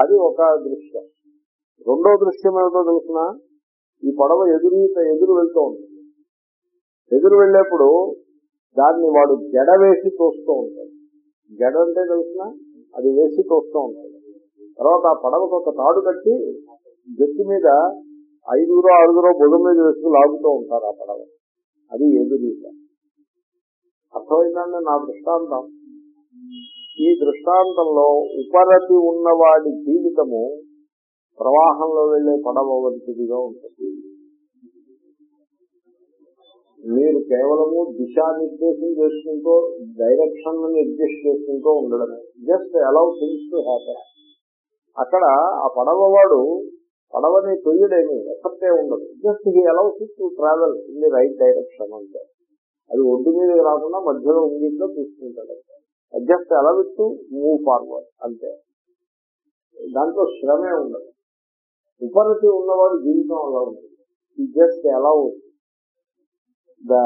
అది ఒక దృశ్యం. రెండో దృశ్యం ఏమిటో తెలిసిన? ఈ పడవ ఎదురు ఎదురు వెళ్తూ ఉంటుంది ఎదురు వెళ్ళేప్పుడు దాన్ని వాడు జడ వేసి తోస్తూ ఉంటాడు. జడ అంటే తెలిసిన? అది వేసి తోస్తూ ఉంటాడు. తర్వాత ఆ పడవకు ఒక తాడు కట్టి గట్టి మీద ఐదుగురో ఆరుగురో బుధం మీద వేసుకుని లాగుతూ ఉంటారు ఆ పడవ. అది ఎదురీత అర్థమైందండి నా దృష్టాంతం? ఈ దృష్టాంతంలో ఉపరతి ఉన్నవాడి జీవితము ప్రవాహంలో వెళ్ళే పడవ వంటిదిగా ఉంటుంది. మీరు కేవలము దిశానిర్దేశం చేసుకుంటూ డైరెక్షన్ అడ్జస్ట్ చేసుకుంటూ ఉండడమే just allow things to happen అక్కడ ఆ పడవ వాడు పడవని తొయ్యడేమి ఎఫెక్టే ఉండదు. Just he allows to travel in the right direction అంటే అది ఒడ్డు మీద రాకుండా మధ్యలో ఉంగిట్లో తీసుకుంటాడు అడ్జస్ట్ ఎలా టు మూవ్ ఫార్వర్డ్ అంతే. దాంట్లో శ్రమే ఉండదు. ఉపరతి ఉన్నవాడు జీవితం అలా ఉంటుంది. ఈ just allow the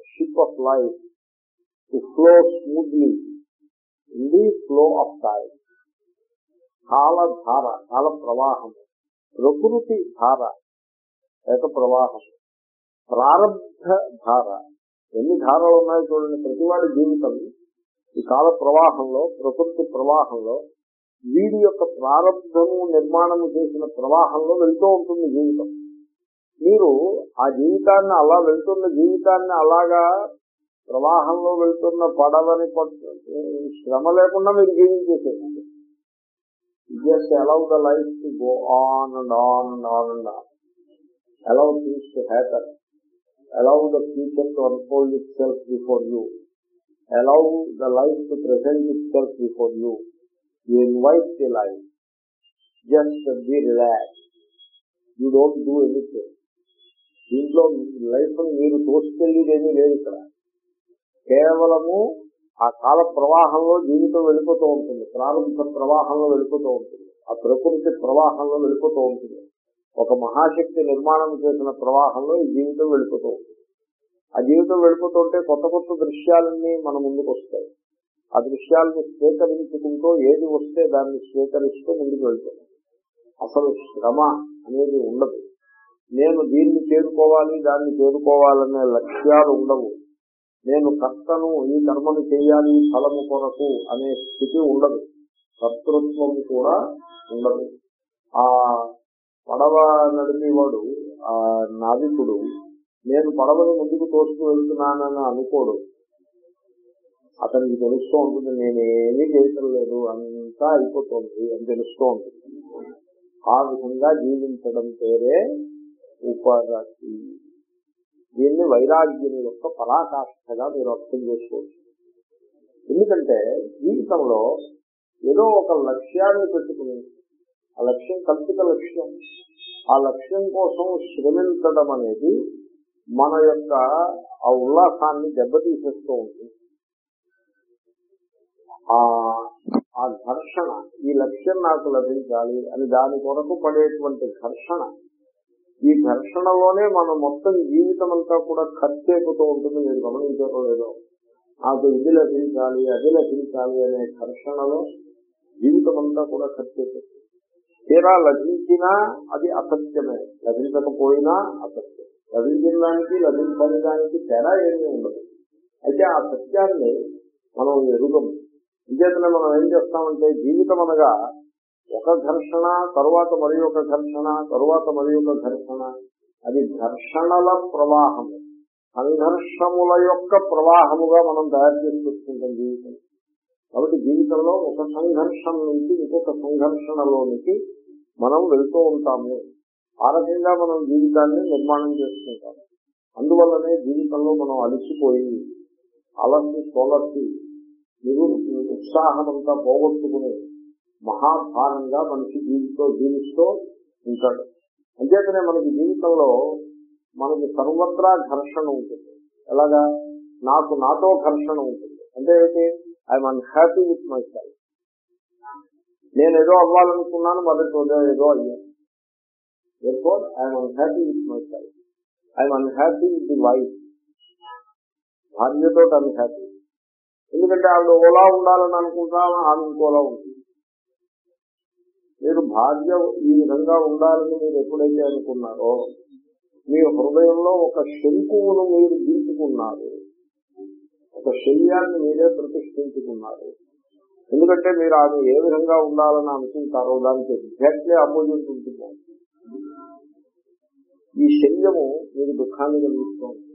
ship of life to flow smoothly in the flow of time కాలధార కాల ప్రవాహం ప్రకృతి ధార లేక ప్రవాహం. ప్రారంభ ధార. ఎన్ని ధారలు ఉన్నాయో చూడండి. ప్రతివాడి జీవితం ఈ కాల ప్రవాహంలో ప్రకృతి ప్రవాహంలో వీడి యొక్క ప్రారంభము నిర్మాణము చేసిన ప్రవాహంలో వెళ్తూ ఉంటుంది జీవితం. మీరు ఆ జీవితాన్ని అలా వెళ్తున్న జీవితాన్ని అలాగా ప్రవాహంలో వెళ్తున్న పడవని శ్రమ లేకుండా మీరు జీవించేసేయండి. Just allow the life to go on and on and on and on allow Allow to to allow the future to unfold itself before you Allow the life to present itself before you. You invite the life. Just be relaxed. You don't do anything. దీంట్లో life మీరు తోసుకెళ్ళేదేమీ లేదు ఇక్కడ కేవలము ఆ కాల ప్రవాహంలో జీవితం వెళ్ళిపోతూ ఉంటుంది ప్రారంభ ప్రవాహంలో వెళ్ళిపోతూ ఉంటుంది ఆ ప్రకృతి ప్రవాహంలో వెళ్ళిపోతూ ఉంటుంది ఒక మహాశక్తి నిర్మాణం చేసిన ప్రవాహంలో ఈ జీవితం వెళ్ళిపోతూ ఉంటుంది ఆ జీవితం వెళ్ళిపోతుంటే కొత్త కొత్త దృశ్యాలన్నీ మన ముందుకు వస్తాయి. ఆ దృశ్యాలను స్వీకరించుకుంటూ ఏది వస్తే దాన్ని స్వీకరిస్తూ ముందుకు వెళ్తుంది అసలు శ్రమ అనేది ఉండదు. నేను దీన్ని చేరుకోవాలి దాన్ని చేరుకోవాలనే లక్ష్యాలు ఉండవు. నేను కర్తను ఈ కర్మను చేయాలి ఫలము కొరకు అనే స్థితి ఉండదు. కర్తృత్వం కూడా ఉండదు. ఆ పడవ నడిపేవాడు ఆ నావికుడు నేను పడవని ముందుకు తోసుకు వెళ్తున్నానని అనుకోడు. అతనికి తెలుస్తూ ఉంటుంది నేనేమీ చేయటం లేదు అంతా అయిపోతుంది అని తెలుస్తూ ఉంటుంది. ఆ విధంగా జీవించడం పేరే ఉపరతి. దీన్ని వైరాగ్యం యొక్క పరాకాష్ఠగా మీరు అర్థం చేసుకోవచ్చు. ఎందుకంటే జీవితంలో ఏదో ఒక లక్ష్యాన్ని పెట్టుకుని ఆ లక్ష్యం కల్పిత లక్ష్యం. ఆ లక్ష్యం కోసం శ్రమించడం అనేది మన యొక్క ఆ ఉల్లాసాన్ని దెబ్బతీసేస్తూ ఉంటుంది. ఆ ఆ ఘర్షణ ఈ లక్ష్యం నాకు లభించాలి అని దాని కొరకు పడేటువంటి ఘర్షణ ఈ ఘర్షణలోనే మన మొత్తం జీవితం అంతా కూడా ఖర్చేపుతూ ఉంటుంది. మీరు గమనించడం లేదో నాకు ఇది లభించాలి అది లభించాలి అనే ఘర్షణలో జీవితం అంతా కూడా ఖర్చేపుతుంది. ఎలా తీరా లభించినా అది అసత్యమే లభించకపోయినా అసత్యం. లభించిన దానికి లభించని దానికి తేడా ఏమీ ఉండదు. అయితే ఆ సత్యాన్ని మనం ఎరుగము. ఇంకేతనే మనం ఏం చేస్తామంటే జీవితం అనగా ఒక ఘర్షణ తరువాత మరి ఒక ఘర్షణ తరువాత మరి ఒక ఘర్షణ. అది ఘర్షణల ప్రవాహం. సంఘర్షముల యొక్క ప్రవాహముగా మనం తయారు చేసి పెట్టుకుంటాం జీవితం. కాబట్టి జీవితంలో ఒక సంఘర్షణ నుంచి ఇంకొక సంఘర్షణలోనికి మనం వెళ్తూ ఉంటాము. ఆ రకంగా మనం జీవితాన్ని నిర్మాణం చేసుకుంటాం. అందువల్లనే జీవితంలో మనం అలసిపోయి అలసి తోలసి నిరు ఉత్సాహమంతా పోగొట్టుకుని మహాభారంగా మనిషి జీవితో జీవిస్తూ ఉంటాడు. అంచేతనే మనకి జీవితంలో మనకి సర్వత్రా ఘర్షణ ఉంటుంది. ఎలాగా? నాకు నాతో ఘర్షణ ఉంటుంది. అంటే ఏంటి I'm unhappy with myself నేను ఏదో అవ్వాలనుకున్నాను మొదటి ఏదో అయ్యాను therefore I'm unhappy with myself I'm unhappy with the wife భార్యతో అన్హ్యాపీ ఎందుకంటే ఆవిడ ఓలా ఉండాలని అనుకుంటా ఆమె ఇంకోలా ఉంటుంది. భార్య ఈ విధంగా ఉండాలని మీరు ఎప్పుడైతే అనుకున్నారో మీ హృదయంలో ఒక శంకువును మీరు దించుకున్నారు. ఒక శల్యాన్ని మీరే ప్రతిష్ఠించుకున్నారు. ఎందుకంటే మీరు ఆమె ఏ విధంగా ఉండాలని అనుకుంటారో దానికి ఎగ్జాక్ట్లీ అపోజిట్ ఉంటుంది. ఈ శల్యము మీకు దుఃఖాన్ని కలిగిస్తూ ఉంటుంది.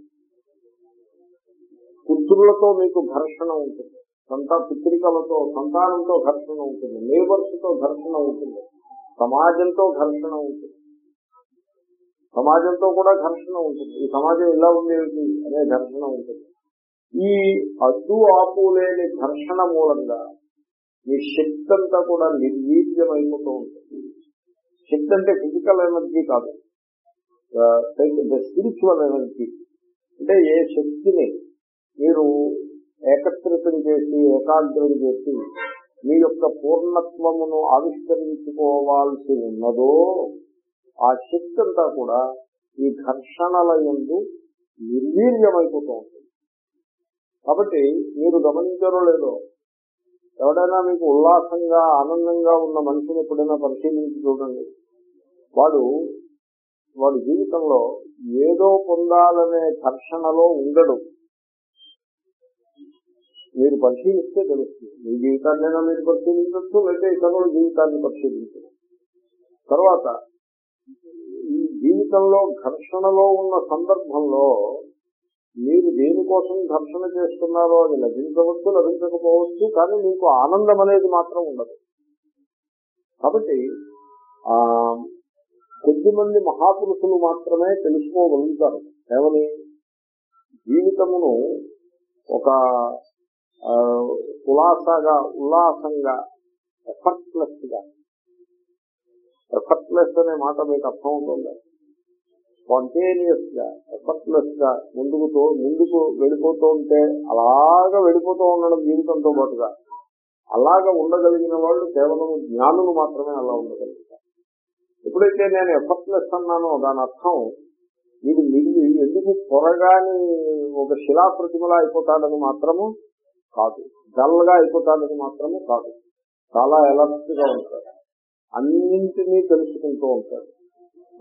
పుత్రులతో మీకు ఘర్షణ ఉంటుంది. సంతా పుత్రికలతో సంతానంతో ఘర్షణ ఉంటుంది. నేబర్స్తో ఘర్షణ ఉంటుంది. సమాజంతో ఘర్షణ ఉంటుంది. సమాజంతో కూడా ఘర్షణ ఉంటుంది. ఈ సమాజం ఇలా ఉండేది అనే ఘర్షణ ఉంటుంది. ఈ అడ్డు ఆపు లేని ఘర్షణ మూలంగా మీ శక్తి అంతా కూడా నిర్వీర్యమైపోతూ ఉంటుంది. శక్తి అంటే ఫిజికల్ ఎనర్జీ కాదు. స్పిరిచువల్ ఎనర్జీ అంటే ఏ శక్తిని మీరు ఏకత్రితం చేసి ఏకాగ్రం చేసి మీ యొక్క పూర్ణత్వమును ఆవిష్కరించుకోవాల్సి ఉన్నదో ఆ శక్తి అంతా కూడా ఈ ఘర్షణల ఎందు నిర్వీర్యమైపోతూ ఉంటుంది. కాబట్టి మీరు గమనించారో లేదో ఎవడైనా మీకు ఉల్లాసంగా ఆనందంగా ఉన్న మనిషిని ఎప్పుడైనా పరిశీలించి చూడండి. వాడు వాడి జీవితంలో ఏదో పొందాలనే ఘర్షణలో ఉండడు. మీరు పరిశీలిస్తే తెలుస్తుంది. మీ జీవితాన్నైనా మీరు పరిశీలించవచ్చు లేదా ఇతరుల జీవితాన్ని పరిశీలించవచ్చు తర్వాత ఈ జీవితంలో ఘర్షణలో ఉన్న సందర్భంలో మీరు దేనికోసం ఘర్షణ చేస్తున్నారో అది లభించవచ్చు లభించకపోవచ్చు కానీ మీకు ఆనందం అనేది మాత్రం ఉండదు. కాబట్టి కొద్ది కొద్దిమంది మహాపురుషులు మాత్రమే తెలుసుకోగలుగుతారు. ఏమని? జీవితమును ఒక ఉలాసగా ఉల్లాసంగా ఎఫర్ట్లెస్గా ఎఫర్ట్లెస్ అనే మాట మీకు అర్థం అవుతుంది? స్పాంటేనియస్గా ఎఫర్ట్లెస్గా ముందుకు ముందుకు వెళ్ళిపోతూ ఉంటే అలాగా వెళ్ళిపోతూ ఉండడం జీవితంతో పాటుగా అలాగా ఉండగలిగిన వాళ్ళు కేవలం జ్ఞానులు మాత్రమే అలా ఉండగలుగుతారు. ఎప్పుడైతే నేను ఎఫర్ట్లెస్ అన్నానో దాని అర్థం మీరు మీరు ఎందుకు త్వరగాని ఒక శిలా ప్రతిమలా అయిపోతాడని మాత్రము కాదు. డల్గా అయిపోతాడని మాత్రము కాదు. చాలా ఎలర్ట్గా ఉంటాడు. అన్నింటినీ తెలుసుకుంటూ ఉంటాడు.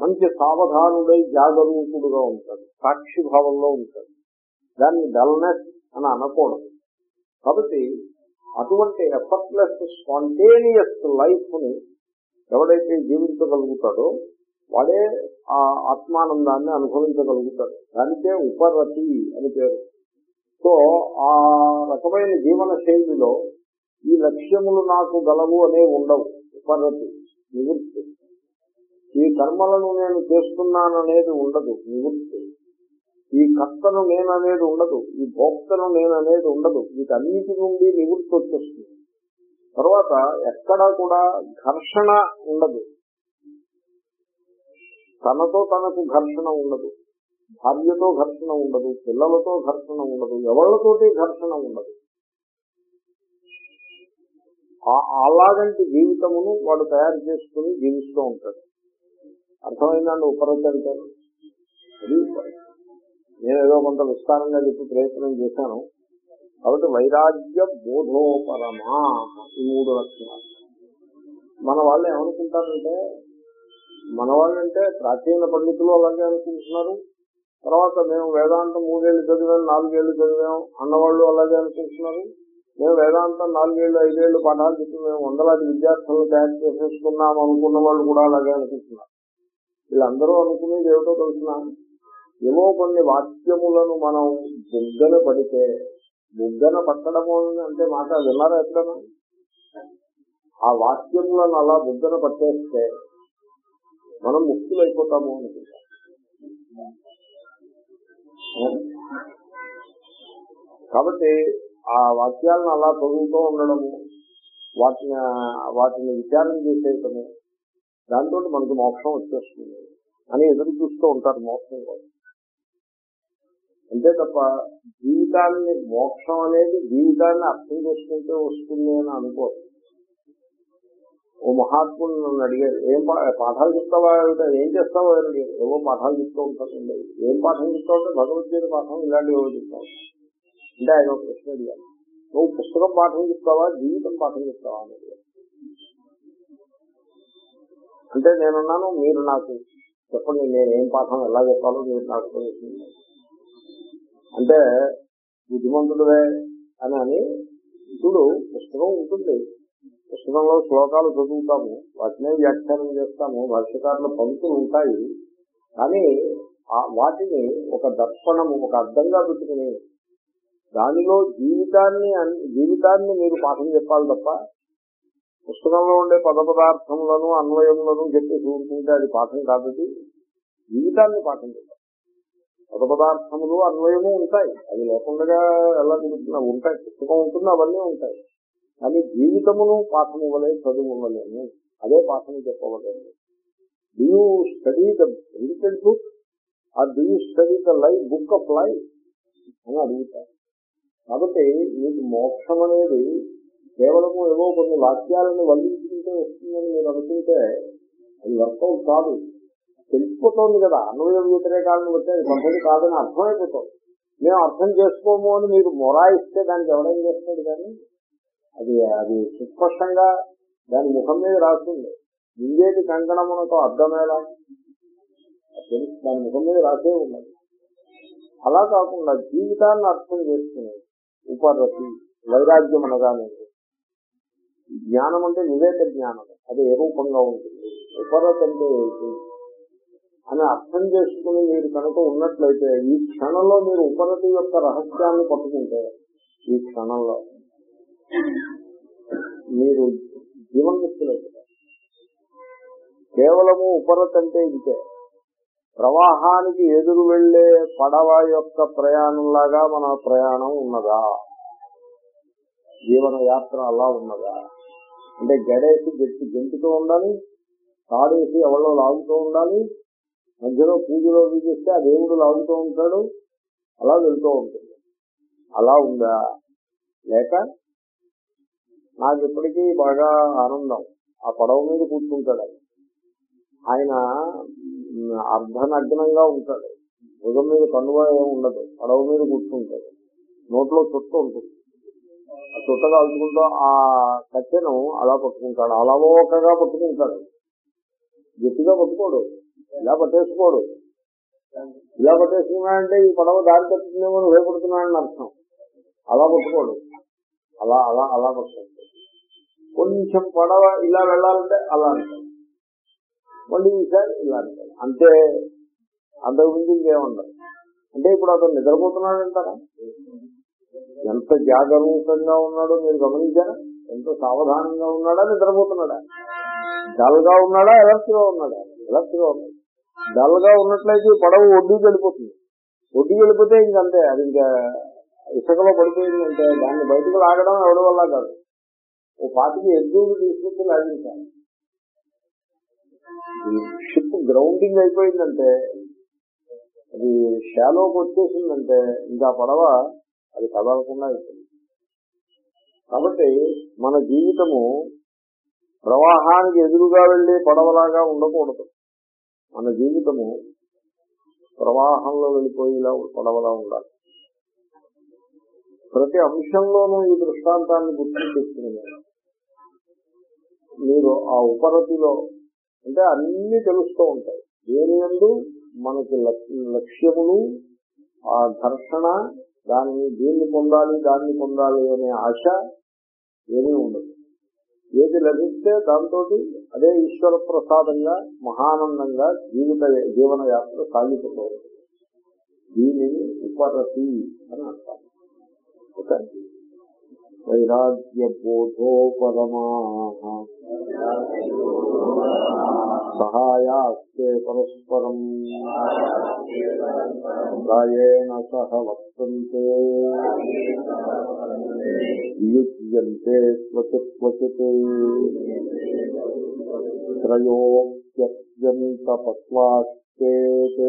మంచి సావధానుడై జాగరూకుడుగా ఉంటాడు. సాక్షి భావంలో ఉంటాడు. దాన్ని డల్నెస్ అని అనకూడదు. కాబట్టి అటువంటి ఎఫర్ట్లెస్ స్పాంటేనియస్ లైఫ్ని ఎవడైతే జీవించగలుగుతాడో వాడే ఆ ఆత్మానందాన్ని అనుభవించగలుగుతాడు. దానికే ఉపరతి అని పేరు. సో ఆ రకమైన జీవన శైలిలో ఈ లక్ష్యములు నాకు గలవు అనే ఉండవు. ఉపరతి నివృత్తి. ఈ కర్మలను నేను చేస్తున్నాననేది ఉండదు నివృత్తి. ఈ కర్తను నేను అనేది ఉండదు ఈ భోక్తను నేను అనేది ఉండదు. వీటన్నిటి నుండి నివృత్తి వచ్చేస్తుంది. తర్వాత ఎక్కడా కూడా ఘర్షణ ఉండదు. తనతో తనకు ఘర్షణ ఉండదు. భార్యతో ఘర్షణ ఉండదు. పిల్లలతో ఘర్షణ ఉండదు. ఎవరితోటి ఘర్షణ ఉండదు. ఆ- అలాగంటి జీవితమును వాడు తయారు చేసుకుని జీవిస్తూ ఉంటాడు. అర్థమైందండి ఉపరతి అది నేను ఏదో కొంత విస్తారంగా చెప్పి ప్రయత్నం చేశాను. కాబట్టి వైరాగ్య బోధోపరమా ఈ మూడు లక్షణాలు. మన వాళ్ళు ఏమనుకుంటారంటే మన వాళ్ళంటే ప్రాచీన పండితులు అలాగే అనుకుంటున్నారు. తర్వాత మేము వేదాంతం మూడేళ్ళు చదివాం నాలుగేళ్ళు చదివాం అన్నవాళ్ళు అలాగే అనుకుంటున్నారు. మేము వేదాంతం నాలుగేళ్ళు ఐదేళ్ళు పాఠాలు చెప్పి మేము వందలాది విద్యార్థులను తయారు చేసేసుకున్నాం అనుకున్న వాళ్ళు కూడా అలాగే అనుకుంటున్నారు. వీళ్ళందరూ అనుకునేది ఏమిటో తెలుసిన ఏవో కొన్ని వాక్యములను మనం బుగ్గన పడితే బుగ్గన పట్టడము అంటే మాట విన్నారా ఎప్పుడైనా? ఆ వాక్యములను అలా బుగ్గన పట్టేస్తే మనం ముక్తులైపోతాము అనుకుంటాం. కాబట్టి ఆ వాక్యాలను అలా చదువుతూ ఉండడము వాటిని వాటిని విచారణ చేసేయటము దాంతో మనకు మోక్షం వచ్చేస్తుంది అని ఎదురు చూస్తూ ఉంటారు మోక్షం కోసం. అంతే తప్ప జీవితాన్ని మోక్షం అనేది జీవితాన్ని అర్థం చేసుకుంటే వస్తుంది అని అనుకోరు. ఓ మహాత్ముడు నన్ను అడిగారు ఏం పాఠాలు చెప్తావా ఏం చేస్తావా? అని ఏవో పాఠాలు చెప్తూ ఉంటాను ఏం పాఠం చెప్తావు అంటే భగవద్గీత పాఠం ఇలాంటివి ఏవో చెప్తావు. అంటే ఆయన ఒక ప్రశ్న అడిగాను నువ్వు పుస్తకం పాఠం చెప్తావా జీవితం పాఠం చెప్తావా? అని అంటే నేనున్నాను మీరు నాకు చెప్పండి నేను ఏం పాఠం ఎలా చెప్పాలో మీరు నాకు తెలుస్తుంది అంటే బుద్ధిమంతుడువే అని అని ఇప్పుడు పుస్తకం ఉంటుంది. పుస్తకంలో శ్లోకాలు చదువుతాము వాటినే వ్యాఖ్యానం చేస్తాము భాష్యకారుల పంక్తులు ఉంటాయి. కానీ వాటిని ఒక దర్శనము ఒక అర్థంగా పెట్టుకుని దానిలో జీవితాన్ని అన్- జీవితాన్ని మీరు పాఠం చెప్పాలి తప్ప పుస్తకంలో ఉండే పద పదార్థములను అన్వయములను చెప్పి చూసుకుంటే అది పాఠం కాదు. జీవితాన్ని పాఠం చెప్పాలి. పద పదార్థములు అన్వయము ఉంటాయి. అవి లేకుండా ఎలా తిరుగుతున్నా ఉంటాయి. పుస్తకం ఉంటుంది అవన్నీ ఉంటాయి. కానీ జీవితమును పాఠం ఇవ్వలే చదువు ఇవ్వలేము అదే పాఠం చెప్పవలేము do you study the written book or do you study the life book of life అని అడుగుతారు. కాబట్టి మీకు మోక్షం అనేది కేవలము ఏవో కొన్ని వాక్యాలను వల్లించుకుంటే వస్తుందని మీరు అనుకుంటే అది వర్కౌట్ కాదు. తెలిసిపోతుంది కదా. అన్వయ వ్యతిరేకాలను బట్టి అది పద్ధతి కాదని అర్థమైపోతుంది. మేము అర్థం చేసుకోము అని మీరు మొరాయిస్తే దానికి ఎవడేం చేస్తాడు కానీ? అది అది సుస్పష్టంగా దాని ముఖం మీద రాస్తుంది. ఇంకేటి కంకణమునతో అర్థమేలా తెలుసు. దాని ముఖం మీద రాసే ఉన్నది. అలా కాకుండా జీవితాన్ని అర్థం చేసుకుని ఉపరతి వైరాగ్యం అనగానే జ్ఞానం అంటే నివేద జ్ఞానం. అది ఏ రూపంగా ఉంటుంది? ఉపరతి అంటే ఏంటి అని అర్థం చేసుకుని మీరు కనుక ఉన్నట్లయితే ఈ క్షణంలో మీరు ఉపనతి యొక్క రహస్యాన్ని పట్టుకుంటే ఈ క్షణంలో మీరు జీవన్ముక్తులవుతారు కేవలము ఉపరతి అంటే ఇంతే. ప్రవాహానికి ఎదురు వెళ్ళే పడవ యొక్క ప్రయాణంలాగా మన ప్రయాణం ఉన్నదా? జీవన యాత్ర అలా ఉన్నదా? అంటే గడేసి గట్టి గెంటుతూ ఉండాలి తాడేసి ఎవరో లాగుతూ ఉండాలి మధ్యలో పూజలో చేస్తే ఆ దేవుడు లాగుతూ ఉంటాడు అలా వెళ్తూ ఉంటుంది. అలా ఉందా? లేక నాకు ఇప్పటికీ బాగా ఆనందం. ఆ పడవ మీద కూర్చుంటాడు ఆయన. అర్ధనగ్నంగా ఉంటాడు. భుజం మీద కన్నుగా ఏమి ఉండదు. పడవ మీద కూర్చుంటాడు. నోట్లో చుట్ట ఉంటుంది. ఆ చుట్ట కాల్చుకుంటూ ఆ కట్టెను అలా పట్టుకుంటాడు. అలవోకగా పట్టుకుంటాడు. గట్టిగా పట్టుకోడు. ఇలా పట్టేసుకోడు. ఇలా పట్టేసుకున్నాడంటే ఈ పడవ దారి తప్పుతుందేమో అని భయపడుతున్నాడని అర్థం. అలా పట్టుకోడు. అలా అలా అలా పట్టుకోడు. కొంచెం పడవ ఇలా వెళ్ళాలంటే అలా అంటాడు. మళ్ళీ ఈసారి ఇలా అంటాడు. అంతే అంతకుముందు ఇంకేముండదు అంటే ఇప్పుడు అతను నిద్రపోతున్నాడంటారా? ఎంత జాగరూకంగా ఉన్నాడో మీరు గమనించారా? ఎంత సావధానంగా ఉన్నాడా? నిద్రపోతున్నాడా? డల్గా ఉన్నాడా? ఎలర్ట్గా ఉన్నాడా? ఎలర్ట్గా ఉన్నాడు. డల్గా ఉన్నట్లయితే పడవ ఒడ్డుకి వెళ్ళిపోతుంది. ఒడ్డుకి వెళ్ళిపోతే ఇంకంతే అది ఇంకా ఇసుకలో పడిపోయింది అంటే దాన్ని బయటకు లాగడం ఎవరి వల్ల కాదు. ఓ పాటికి ఎద్దులు తీసుకొచ్చి లాగించాలి. షిప్ గ్రౌండింగ్ అయిపోయిందంటే అది షాలోకి వచ్చేసిందంటే ఇంకా పడవ అది కదలకుండా అయిపోయింది. కాబట్టి మన జీవితము ప్రవాహానికి ఎదురుగా వెళ్ళే పడవలాగా ఉండకూడదు. మన జీవితము ప్రవాహంలో వెళ్ళిపోయేలా పడవలా ఉండాలి. ప్రతి అంశంలోనూ ఈ దృష్టాంతాన్ని గుర్తు తెచ్చుకున్నారు మీరు ఆ ఉపరతిలో అంటే అన్ని తెలుస్తూ ఉంటాయి. దేని ఎందు మనకి లక్ష్యములు ఆ ఘర్షణ దాన్ని దీన్ని పొందాలి దాన్ని పొందాలి అనే ఆశ ఏమీ ఉండదు. ఏది లభిస్తే దాంతో అదే ఈశ్వర ప్రసాదంగా మహానందంగా జీవిత జీవన యాత్ర సాగిపోతుంది. దీనిని ఉపరతి అని అంటారు. ఓకే? వైరాగ్య బోధో పరమా సహాయాస్తే పరస్పరం. గాయేన సహ వర్తంతే. యుజ్యంతే క్వచిత్ క్వచిత్ త్రయోప్యత్యంత పక్వాశ్చేత్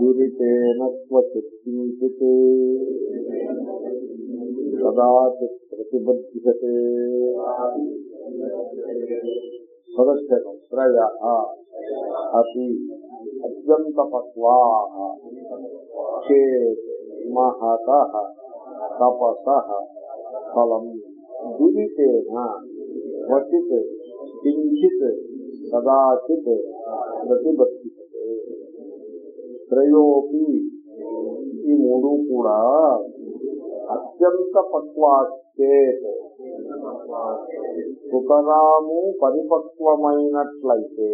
దురితేన క్వచిత్ కించిత్. కదాచిత్ ప్రతిబధ్యతే సదస్యను త్రయ అపి అత్యంత పక్వా చేత్ మహత తపస ఫలం దురితేన క్వచిత్ కించిత్ కదాచిత్ ప్రతిబద్ధతే త్రయోపి ఈ మూడు కూడా అత్యంత పక్వాచేత్ సుతరాము పరిపక్వమైనట్లయితే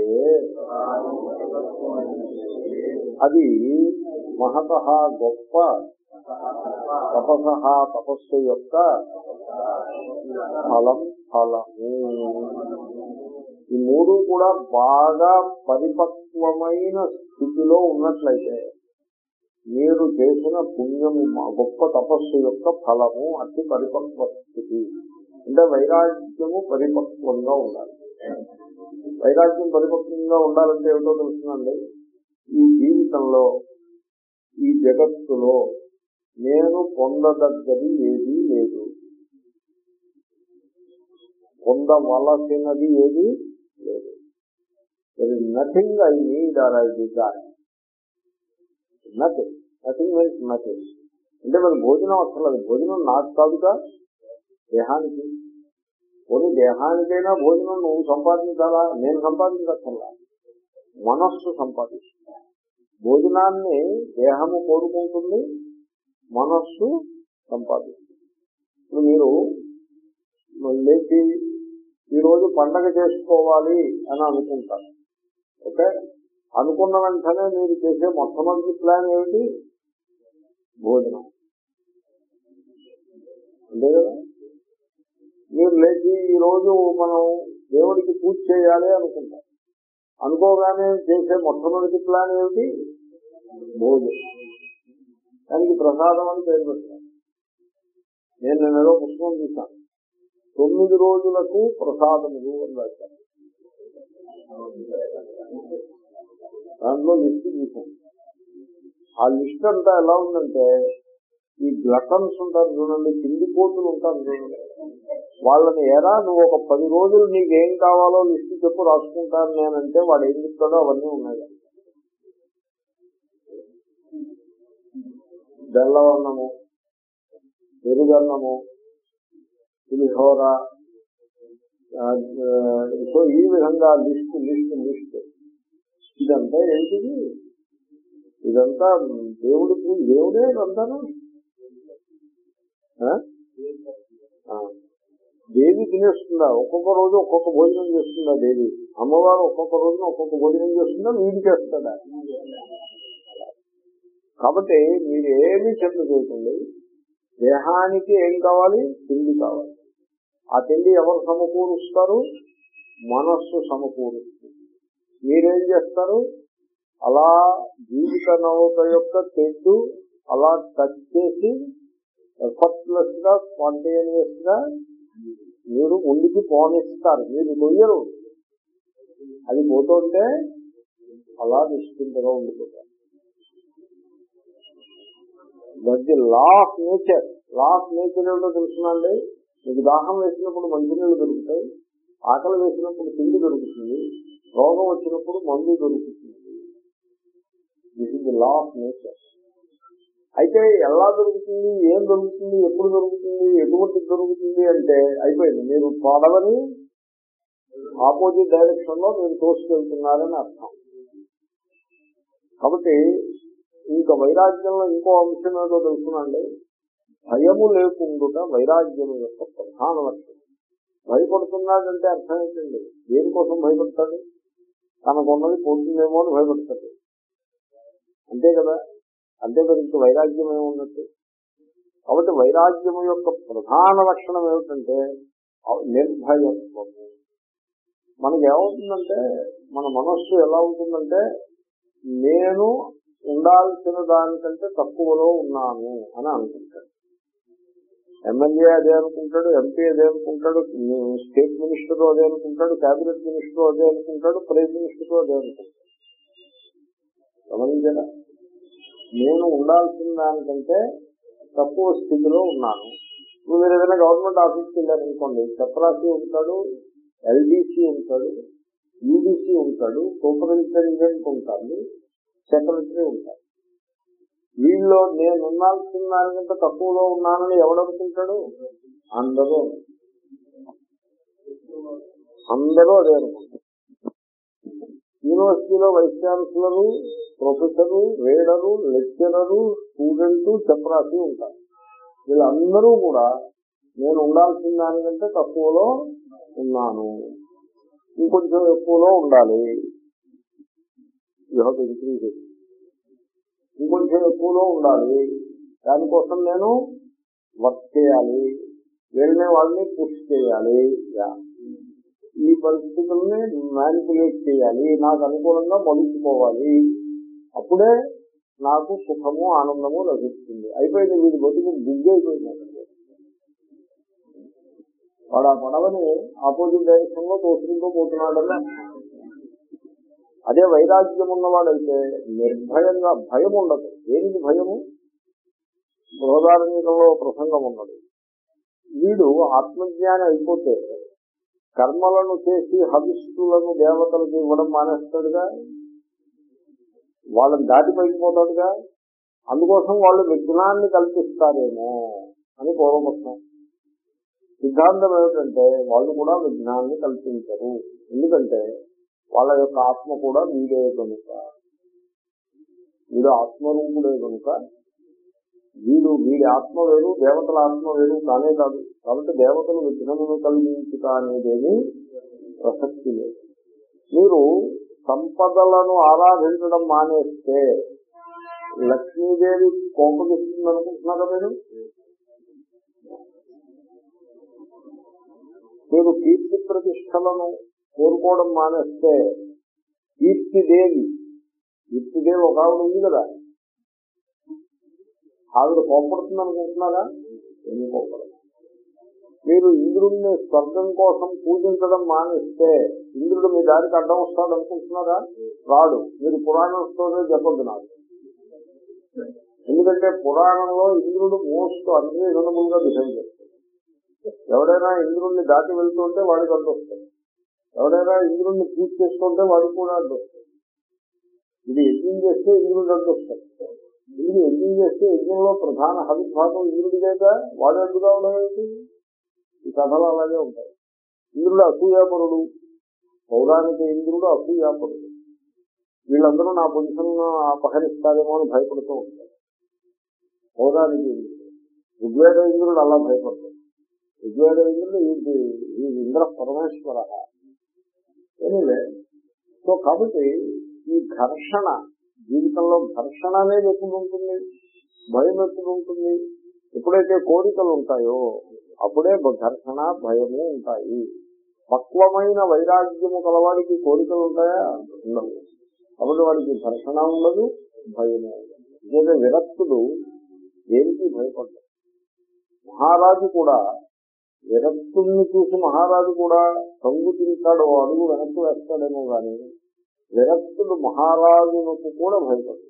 అది మహత గొప్ప తపస తపస్సు యొక్క ఫలం ఫలము. ఈ మూడు కూడా బాగా పరిపక్వమైన స్థితిలో ఉన్నట్లయితే మీరు చేసిన పుణ్యము మా గొప్ప తపస్సు యొక్క ఫలము అతి పరిపక్వ స్థితి అంటే వైరాగ్యము పరిపక్వంగా ఉండాలి. వైరాగ్యం పరిపక్వంగా ఉండాలంటే ఏమిటో తెలుస్తుందండి? ఈ జీవితంలో ఈ జగత్తులో నేను పొందదగ్గది ఏదీ లేదు. పొందవలసినది ఏది లేదు. Nothing I need or I desire nothing nothing means nothing అంటే మరి భోజనం అక్కర్లేదు భోజనం నాకు కాదుగా? దేహానికి. కొన్ని దేహానికైనా భోజనం నువ్వు సంపాదించాలా? నేను సంపాదించక్కర్లా. మనస్సు సంపాదిస్తుంది. భోజనాన్ని దేహము కోరుకుంటుంది మనస్సు సంపాదిస్తుంది. ఇప్పుడు మీరు లేచి ఈరోజు పండగ చేసుకోవాలి అని అనుకుంటారు. ఓకే? అనుకున్న వెంటనే మీరు చేసే మొట్టమొదటి ప్లాన్ ఏమిటి? భోజనం. అంతే కదా? మీరు లేచి ఈ రోజు మనం దేవుడికి పూజ చేయాలి అనుకుంటాం. అనుకోగానే చేసే మొట్టమొదటి ప్లాన్ ఏమిటి? భోజనం. దానికి ప్రసాదం అని పేరు పెట్టాను నేను నిన్నలో పుష్పం చూశాను. తొమ్మిది రోజులకు ప్రసాదములు అని రాశాను దాంట్లో లిస్ట్ చూశాను ఆ లిస్ట్ అంతా ఎలా ఉందంటే ఈ గ్లటన్స్ ఉంటారు చూడండి కింది కోతులు ఉంటారు చూడండి. వాళ్ళని ఎరా నువ్వు ఒక పది రోజులు నీకు ఏం కావాలో లిస్ట్ చెప్పు రాసుకుంటాను నేనంటే వాడు ఏం చెప్తాడో అవన్నీ ఉన్నాయి. బెల్లవన్నము పెరుగన్నము పులిహోర సో ఈ విధంగా లిస్ట్ లిస్ట్ లిస్ట్. ఇదంతా ఏంటిది? ఇదంతా దేవుడికి దేవుడే ఇదంతాను దేవి తినేస్తుందా? ఒక్కొక్క రోజు ఒక్కొక్క భోజనం చేస్తుందా దేవి? అమ్మవారు ఒక్కొక్క రోజున ఒక్కొక్క భోజనం చేస్తుందా? వీడి చేస్తుందా కాబట్టి మీరు ఏమి చెత్త చేయకండి దేహానికి ఏం కావాలి? తిండి కావాలి. ఆ తిండి ఎవరు సమకూరుస్తారు? మనస్సు సమకూరుస్తారు మీరేం చేస్తారు? అలా జీవిత నౌక యొక్క తెడ్డు అలా టచ్ చేసి ఎఫర్ట్లెస్గా స్పాంటేనియస్గా మీరు ముందుకు పోనిస్తారు. మీరు లొయ్యరు అది పోతుంటే అలా నిశ్చింతగా ఉండిపోతారు. That law of nature. Law of nature ఏమిటో తెలుసునండి మీకు దాహం వేసినప్పుడు మంచినీళ్ళు దొరుకుతాయి. ఆకలి వేసినప్పుడు తిండి దొరుకుతుంది. రోగం వచ్చినప్పుడు మందు దొరుకుతుంది. This is the law of nature అయితే ఎలా దొరుకుతుంది? ఏం దొరుకుతుంది? ఎప్పుడు దొరుకుతుంది? ఎటువంటి దొరుకుతుంది అంటే అయిపోయింది. మీరు పడవని ఆపోజిట్ డైరెక్షన్లో మీరు తోసుకెళ్తున్నారని అర్థం. కాబట్టి ఇంకా వైరాగ్యంలో ఇంకో అంశం ఏదో తెలుసునండి. భయము లేకుండుట వైరాగ్యం యొక్క ప్రధాన లక్షణం. భయపడుతున్నాడంటే అర్థం ఏంటండి? దేనికోసం భయపడతాడు? తనకున్నది పోతుందేమో అని భయపడతాడు అంతే కదా? అంతే కదా? ఇంక వైరాగ్యం ఏమున్నట్టు కాబట్టి వైరాగ్యం యొక్క ప్రధాన లక్షణం ఏమిటంటే నిర్భయత్వం. మనకి ఏమవుతుందంటే మన మనస్సు ఎలా ఉంటుందంటే నేను ఉండాల్సిన దానికంటే తక్కువలో ఉన్నాను అని అనుకుంటాడు ఎమ్మెల్యే అదే అనుకుంటాడు ఎంపీ అదే అనుకుంటాడు స్టేట్ మినిస్టర్ అదే అనుకుంటాడు కేబినెట్ మినిస్టర్ అదే అనుకుంటాడు ప్రైమ్ మినిస్టర్ అదే అనుకుంటాడు. గమనించారా? నేను ఉండాల్సిన దానికంటే తక్కువ స్థితిలో ఉన్నాను. ఇప్పుడు మీరు ఏదైనా గవర్నమెంట్ ఆఫీస్కి వెళ్ళారనుకోండి చపరాసి ఉంటాడు ఎల్డీసీ ఉంటాడు యూడీసీ ఉంటాడు సూపరింటెండెంట్ ఉంటాడు సెక్రటరీ ఉంటాడు. వీళ్ళు నేను ఉండాల్సిన దానికంటే తక్కువలో ఉన్నానని ఎవడనుకుంటాడు? అందరూ. అందరూ అదే అనుకుంటారు. యూనివర్సిటీలో vice chancellor professor reader lecturer student చెప్పరాసి ఉంటారు. వీళ్ళందరూ కూడా నేను ఉండాల్సిన దానికంటే తక్కువలో ఉన్నాను. ఇంకొంచెం ఎక్కువలో ఉండాలి. యూ హెవ్ ఇంక్రీజ్ ఇంకొంచెం ఎక్కువలో ఉండాలి. దానికోసం నేను వర్క్ చేయాలి. వీళ్ళని వాళ్ళని పుష్ చేయాలి. ఈ పరిస్థితుల్ని మ్యానిపులేట్ చేయాలి. నాకు అనుకూలంగా మలుచుకోవాలి. అప్పుడే నాకు సుఖము ఆనందము లభిస్తుంది. అయిపోయింది వీడి బతుకు బుగ్గి అయిపోయింది అక్కడ. వాడు ఆ పడవని ఆపోజిట్ డైరెక్షన్లో తోసుకుంటూ పోతున్నాడని అదే వైరాగ్యం ఉన్నవాడైతే నిర్భయంగా భయం ఉండదు. దేనికి భయము? బృహదారంగంలో ప్రసంగం ఉన్నది. వీడు ఆత్మజ్ఞానం అయిపోతే కర్మలను చేసి హవిష్ఠులను దేవతలకు ఇవ్వడం మానేస్తాడుగా? వాళ్ళని దాటి అందుకోసం వాళ్ళు విఘ్నాన్ని కల్పిస్తారేమో అని పూర్వపక్షం సిద్ధాంతం ఏమిటంటే వాళ్ళు కూడా విఘ్నాన్ని కల్పించరు. ఎందుకంటే వాళ్ళ యొక్క ఆత్మ కూడా వీడే కనుక. వీడు ఆత్మరూపుడే కనుక. వీడు వీడి ఆత్మ వేరు దేవతల ఆత్మ వేరు కానే కాదు. కాబట్టి దేవతలు విఘ్నమును కలిగించుట అనేదేమి ప్రసక్తి లేదు. మీరు సంపదలను ఆరాధించడం మానేస్తే లక్ష్మీదేవి కోపగిస్తుంది అనుకుంటున్నారా మీరు? మీరు కీర్తి ప్రతిష్టలను కోరుకోవడం మానేస్తే కీర్తిదేవి కీర్తిదేవి ఒక ఆవిడ ఉంది కదా. ఆవిడ కోపడుతుంది అనుకుంటున్నారా ఏమి కోపడదు మీరు ఇంద్రుడిని స్వర్గం కోసం పూజించడం మానేస్తే ఇంద్రుడు మీ దారికి అడ్డం వస్తాడు అనుకుంటున్నారా రాడు. మీరు పురాణంతోనే స్టోరీ నాకు. ఎందుకంటే పురాణంలో ఇంద్రుడు మోస్ట్ అన్రీజనబుల్గా బిహేవ్ చేస్తాడు. ఎవడైనా ఇంద్రుడిని దాటి వెళ్తుంటే వాడికి అడ్డొస్తాడు ఎవరైనా ఇంద్రుడిని పూజ చేసుకుంటే వాడు కూడా అడ్డొస్తాడు ఇది యజ్ఞం చేస్తే ఇంద్రుడు అడ్డొస్తాడు ఇది యజ్ఞం చేస్తే యజ్ఞంలో ప్రధాన హవిభాగం చేత వాడు అడ్డుగా ఉండేది ఈ కథలు అలాగే ఉంటాయి. ఇంద్రుడు అసూయాపరుడు. పౌరాణిక ఇంద్రుడు అసూయాపరుడు. వీళ్ళందరూ నా పొజిషన్ అపహరిస్తారేమో అని భయపడుతూ ఉంటారు. పౌరాణిక ఇంద్రుడు. ఋగ్వేద ఇంద్రుడు అలా భయపడతాడు. ఋగ్వేద ఇంద్రుడు ఇంద్ర పరమేశ్వర. ఎనీవే సో కాబట్టి ఈ ఘర్షణ జీవితంలో ఘర్షణ అనేది ఎప్పుడు ఉంటుంది? భయం ఎప్పుడు ఉంటుంది? ఎప్పుడైతే కోరికలు ఉంటాయో అప్పుడే ఘర్షణ భయము ఉంటాయి. పక్వమైన వైరాగ్యము కలవాడికి కోరికలు ఉంటాయా? ఉండవు. కాబట్టి వాడికి ఘర్షణ ఉండదు భయము ఉండదు. విరక్తుడు దేనికి భయపడ్డాడు మహారాజు కూడా విరక్తుల్ని చూసి మహారాజు కూడా తంగు తింటాడు అడుగు వెనక్కు వేస్తాడేమో గాని విరక్తుడు మహారాజునకు కూడా భయపడతాడు.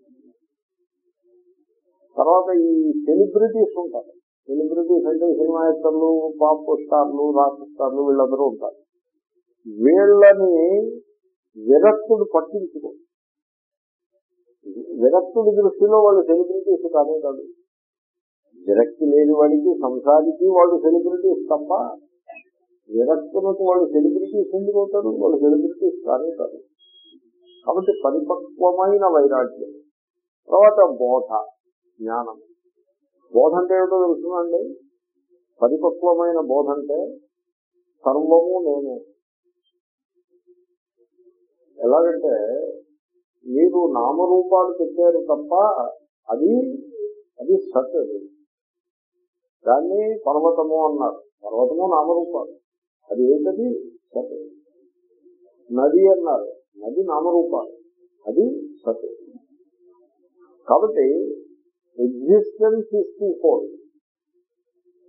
తర్వాత ఈ సెలబ్రిటీస్ ఉంటారు. సెలబ్రిటీస్ అంటే సినిమా యాక్టర్లు పాప్ స్టార్లు రాక్ స్టార్లు వీళ్ళందరూ ఉంటారు. వీళ్ళని విరక్తుడు పట్టించుకో విరక్తుడి దృష్టిలో వాళ్ళు సెలబ్రిటీస్ కానే కాదు. విరక్తి లేని వాడికి సంసారికి వాళ్ళు సెలబ్రిటీస్ తప్ప విరక్తులకు వాళ్ళు సెలబ్రిటీస్ ఎందుకు అవుతారు? వాళ్ళు సెలబ్రిటీస్ కానే కాదు. కాబట్టి పరిపక్వమైన వైరాగ్యం. తర్వాత బోధ జ్ఞానం. బోధ అంటే ఏమిటో తెలుసునండి పరిపక్వమైన బోధ అంటే సర్వము నేను. ఎలాగంటే మీరు నామరూపాలు పెట్టారు తప్ప అది అది సత్ దాన్ని పర్వతము అన్నారు. పర్వతము నామరూపాలు. అది ఏంటది? సత్. నది అన్నారు. నది నామరూపాలు. అది సత్. కాబట్టి ఎగ్జిస్టెన్స్ ఇస్తూ ఫోర్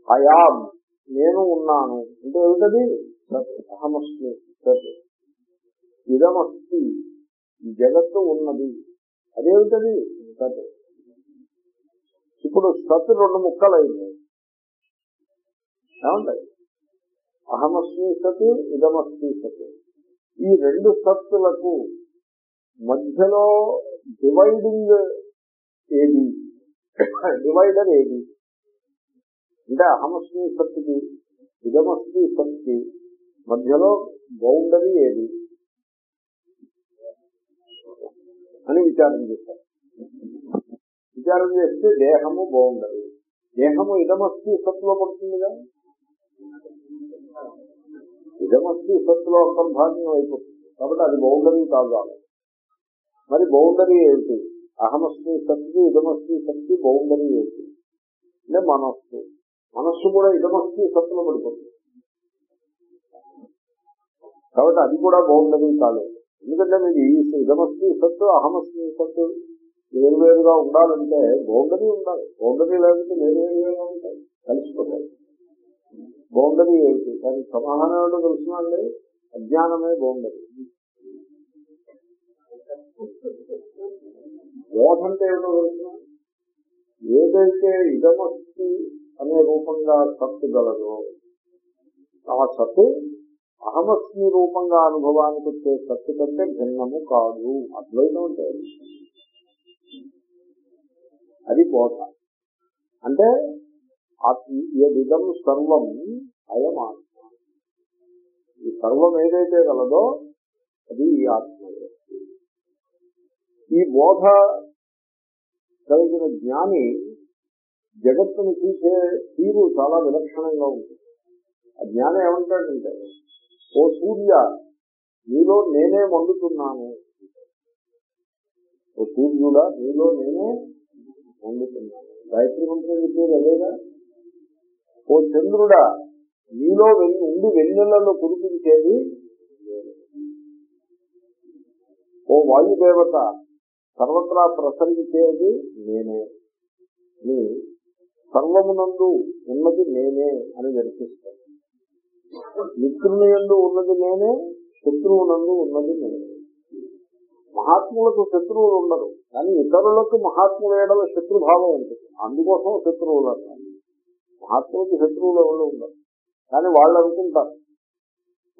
అయామ్ నేను ఉన్నాను. అంటే ఏమిటది? సత్. అహమస్మి సత్. ఇదమస్తి. ఈ జగత్తు ఉన్నది. అదేమిటది? సత్. ఇప్పుడు సత్ రెండు ముక్కలైంది. ఏమంటాయి అహమస్మి సత్ ఇదమస్మి సత్. ఈ రెండు సత్తులకు మధ్యలో డివైడింగ్ ఏది? డివైడర్ ఏది? అంటే అహమస్మి సత్తుకి ఇదమస్మి సత్కి మధ్యలో బౌండరీ ఏది? అని విచారం చేశారు. విచారం చేస్తే దేహము బౌండరీ. దేహము ఇదమస్తి సత్తులో పడుతుందిగా? ఇదమస్తి సత్తులో అంతర్భాగ్యం అయిపోతుంది. కాబట్టి అది బౌండరీ కాదు మరి బౌండరీ ఏంటి? అహమస్మి శక్తి ఇదమస్మి శక్తి బౌండరీ ఏంటి? అంటే మనస్సు. మనస్సు కూడా ఇదమస్మి సత్తులో పడిపోతుంది. కాబట్టి అది కూడా బౌండరీ కాలేదు. ఎందుకంటే మీకు ఈ ఇదమస్మి సత్తు అహమస్మి సత్తు వేరువేరుగా ఉండాలంటే బౌండరీ ఉండాలి. బౌండరీ లేకపోతే వేరువేరుగా ఉంటాయి కలిసిపోతాయి. బౌండరీ ఏంటి దానికి సమాధానం ఏంటో తెలుసునండి అజ్ఞానమే బౌండరీ. బోధంటే తెలుసు ఏదైతే ఇదమస్తి అనే రూపంగా సత్తు గలదో ఆ సత్తు అహమస్మి రూపంగా అనుభవానికి వచ్చే సత్తు కంటే భిన్నము కాదు. అద్వైతం అంటే అది. అది బోధ. అంటే ఎదిదం సర్వం అయం ఆత్మ ఈ సర్వం ఏదైతే గలదో అది ఈ ఆత్మయే ఈ బోధ కలిగిన జ్ఞాని జగత్తును చూసే తీరు చాలా విలక్షణంగా ఉంటుంది. ఆ జ్ఞానం ఏమంటాడంటే ఓ సూర్య నీలో నేనే వండుతున్నాను. ఓ సూర్యుడా నీలో నేనే వండుతున్నాను. గాయత్రి మంత్రం చెప్పేది అదేగా? ఓ చంద్రుడా నీలో వెన్- ఉండి వెన్నెలలో కురిపించేది ఓ వాయుదేవత సర్వత్రా ప్రసరించేది నేనే. నీ సర్వమునందు ఉన్నది నేనే అని దర్శిస్తాను మిత్రుని ఎందు ఉన్నది నేనే శత్రువునందు ఉన్నది నేనే. మహాత్ములకు శత్రువులు ఉండరు కానీ ఇతరులకు మహాత్ముల ఏడల శత్రుభావం ఉంటుంది. అందుకోసం శత్రువులు అన్నారు మహాత్ములకు శత్రువులు ఎవరు ఉండరు. కానీ వాళ్ళు అనుకుంటారు.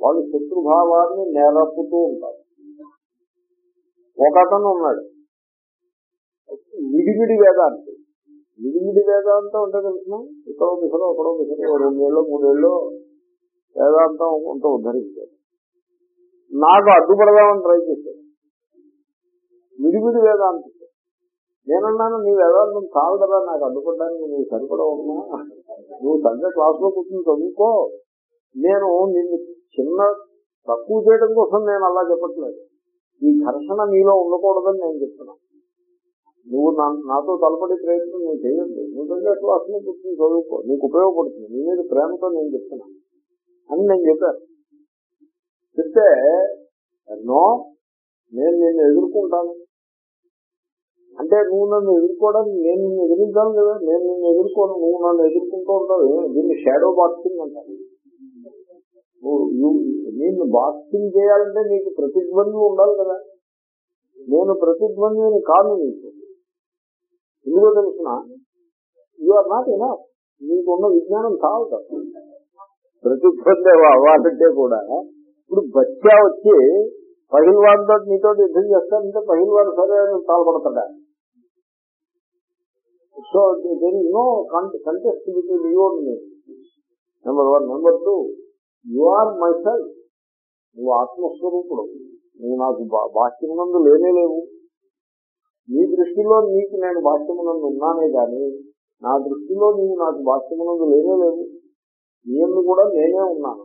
వాళ్ళు శత్రుభావాన్ని నేరపుతూ ఉంటారు. ఒక అతను ఉన్నాడు. విడివిడి వేదాంతి. విడివిడి వేదాంతం అంటే తెలిసిన? ఇక్కడో మిసలో ఒకడో మిసలో రెండేళ్ళు మూడేళ్ళు వేదాంతం కొంత ఉద్ధరించాడు. నాకు అడ్డుపడదామని ట్రై చేశాడు. విడివిడి వేదాంతం. నేనన్నాను నీ వేదాంతం చాలు కదా నాకు అడ్డుపడడానికి నువ్వు సరిపడవునా నువ్వు తండ్రి క్లాస్లో కూర్చుని చదువుకో. నేను నిన్ను చిన్న తక్కువ చేయడం కోసం నేను అలా చెప్పట్లేదు. ఈ ఘర్షణ నీలో ఉండకూడదని నేను చెప్తున్నా. నువ్వు నా- నాతో తలపడి ప్రయత్నం నువ్వు చేయొద్దు. నువ్వు సండే క్లాస్లో కూర్చుని చదువుకో. నీకు ఉపయోగపడుతుంది. నీ మీద ప్రేమతో నేను చెప్తున్నా. అని నేను చెప్పాను. చెప్తే నో నేను నిన్ను ఎదుర్కొంటాను. అంటే నువ్వు నన్ను ఎదుర్కోవడానికి నేను నిన్ను ఎదురించాను కదా? నేను నిన్ను ఎదుర్కోను. నువ్వు నన్ను ఎదుర్కొంటూ ఉంటావు. దీన్ని షాడో బాక్సింగ్ అంటారు. నువ్వు నిన్ను బాక్సింగ్ చేయాలంటే నీకు ప్రతిద్వంద్వి ఉండాలి కదా? నేను ప్రతిద్వంద్విని కాదు నీకు. ఎందుకో తెలిసిన? యు ఆర్ నాట్ ఎనా నీకున్న విజ్ఞానం చాలు కదా. ప్రతిద్వంద్వి అవ్వాలంటే కూడా. ఇప్పుడు బచ్చా వచ్చి పహిల్వాడితో నీతో యుద్ధం చేస్తానంటే పహిల్వాడు సరే అని తాల్పడతాడా so there is no contest between you and me number one number two you are myself నువ్వు ఆత్మస్వరూపుడు. నువ్వు నాకు బా- బాహ్యమునందు లేనే లేవు. నీ దృష్టిలో నీకు నేను బాహ్యమునందు ఉన్నానే గాని నా దృష్టిలో నీవు నాకు బాహ్యమునందు లేనే లేవు. నేను కూడా నేనే ఉన్నాను.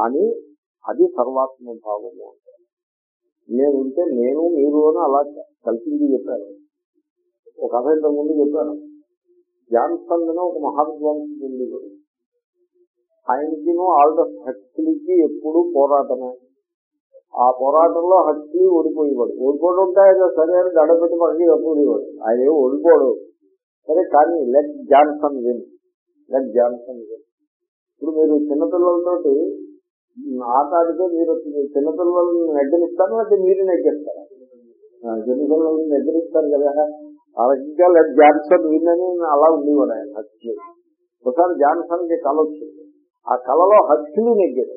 అని అది సర్వాత్మ భావము అంటే నేను ఉంటే నేను మీరు అని అలా కల్పించి చెప్పారు. ఒక కథ ఇంతకు ముందు చెప్పాను. జాన్సన్ ఒక మహావిద్వాంసుడు ఉంది. ఆయనకిను ఆల్డస్ హక్స్లీకి ఎప్పుడు పోరాటమే. ఆ పోరాటంలో హక్స్లీ ఓడిపోయేవాడు. ఓడిపోవడం ఉంటే ఆయన సరే అని గడపెట్టి మనకి ఓడిపోయాడు ఆయన ఏం ఓడిపోడు. సరే కానీ let Johnson win let Johnson win ఇప్పుడు మీరు చిన్నపిల్లలతోటి ఆట ఆడితే మీరు చిన్నపిల్లలను నెగ్గనిస్తారు అంటే మీరు నెగ్గేస్తారా? ఆ, చిన్నపిల్లల్ని నెగ్గనిస్తారు కదా. ఆ రకంగా జాన్సన్ విన్నని అలా ఉండేవాడు ఆయన హత్యలు ఒకసారి జాన్సన్కి కళ వచ్చింది. ఆ కళలో హత్యలు నెగ్గాడు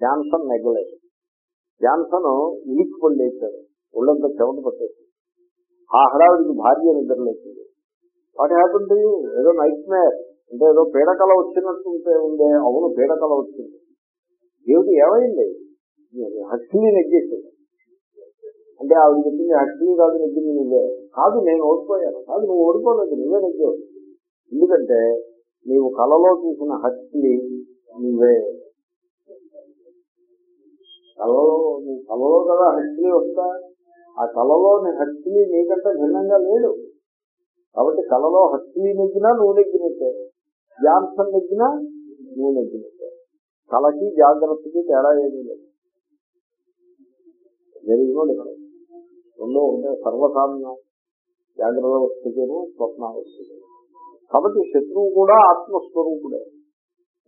జాన్సన్ నెగ్గలేదు. జాన్సన్ ఉలిక్కి పడి లేచాడు ఒళ్ళంతా చెమట పట్టేసి ఆ హడావిడికి భార్య నిద్రలేసింది వాట్ హ్యాపన్ టు యూ ఏదో నైట్ మేర్ అంటే ఏదో పీడకల వచ్చినట్టు ఉంటే ఉందే అవును పీడకల వచ్చింది. ఏమిటి? ఏమైంది? హక్స్లీ నెగ్గేసింది అంటే ఆవిడ చెప్పింది హక్స్లీ కాదు నెగ్గింది నువ్వే. కాదు నేను ఓడిపోయాను. కాదు నువ్వు ఓడిపోలేదు నువ్వే నెగ్గావు. ఎందుకంటే నీవు కలలో చూసిన హక్స్లీ నువ్వే. కలలో నీ కలలో కదా హక్స్లీ వస్తా. ఆ కళలోని హక్స్లీ నీకంటే భిన్నంగా లేడు. కాబట్టి కలలో హక్స్లీ నెగ్గినా నువ్వు నెగ్గినట్టే. జాన్సన్ నెగ్గినా నువ్వు నెగ్గినట్టే. కళకి జాగ్రత్తకి తేడా ఏమీ లేదు. జరిగినో డిఫరెన్స్ రెండో ఉంటే సర్వసామ్యం జాగ్రత్త వస్తుకేను స్వప్నావస్థకి కాబట్టి శత్రువు కూడా ఆత్మస్వరూపుడే.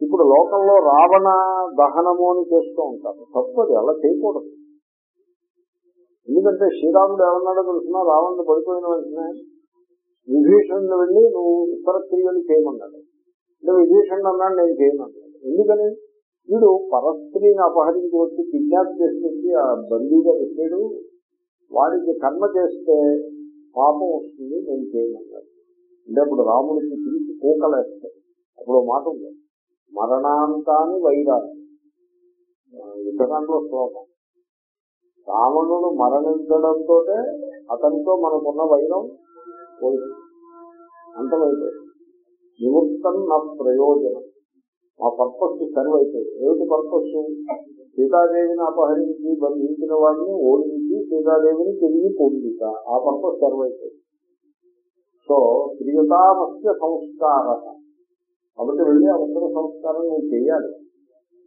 ఇప్పుడు లోకంలో రావణ దహనము అని చేస్తూ ఉంటారు. తప్పది అలా చేయకూడదు. ఎందుకంటే శ్రీరాముడు ఏమన్నాడో తెలిసినా? రావణుడు పడిపోయిన వెంటనే విభీషణుని వెళ్ళి నువ్వు ఇతర క్రియలు చేయమన్నాడు. అంటే విభీషణుడు అన్నాడు నేను చేయమన్నాడు ఎందుకని? వీడు పరస్త్రీని అపహరించి వచ్చి కిడ్నాప్ చేసేసి ఆ బందీగా పెట్టాడు. వాడికి కర్మ చేస్తే పాపం వస్తుంది నేను చేయమన్నాడు. అంటే అప్పుడు రాముడికి పిలిచి కూకలేస్తాడు అప్పుడు మాట ఉంది. మరణాంతాన్ని వైరాలు యుద్ధకాండలో శ్లోకం. రావణుడు మరణించడంతో అతనితో మనకున్న వైరం పోయింది. అంతమైతే నిమిత్తం నా ప్రయోజనం. మా పర్పస్ సర్వ్ అయిపోయింది ఏమిటి పర్పస్? సీతాదేవిని అపహరించి బంధించిన వాడిని ఓడించి సీతాదేవిని తిరిగి పొందుట. ఆ పర్పస్ సర్వ్ అయిపోయింది సో ప్రియతామస్య సంస్కార కాబట్టి వెళ్ళి అవసర సంస్కారం నేను చేయాలి.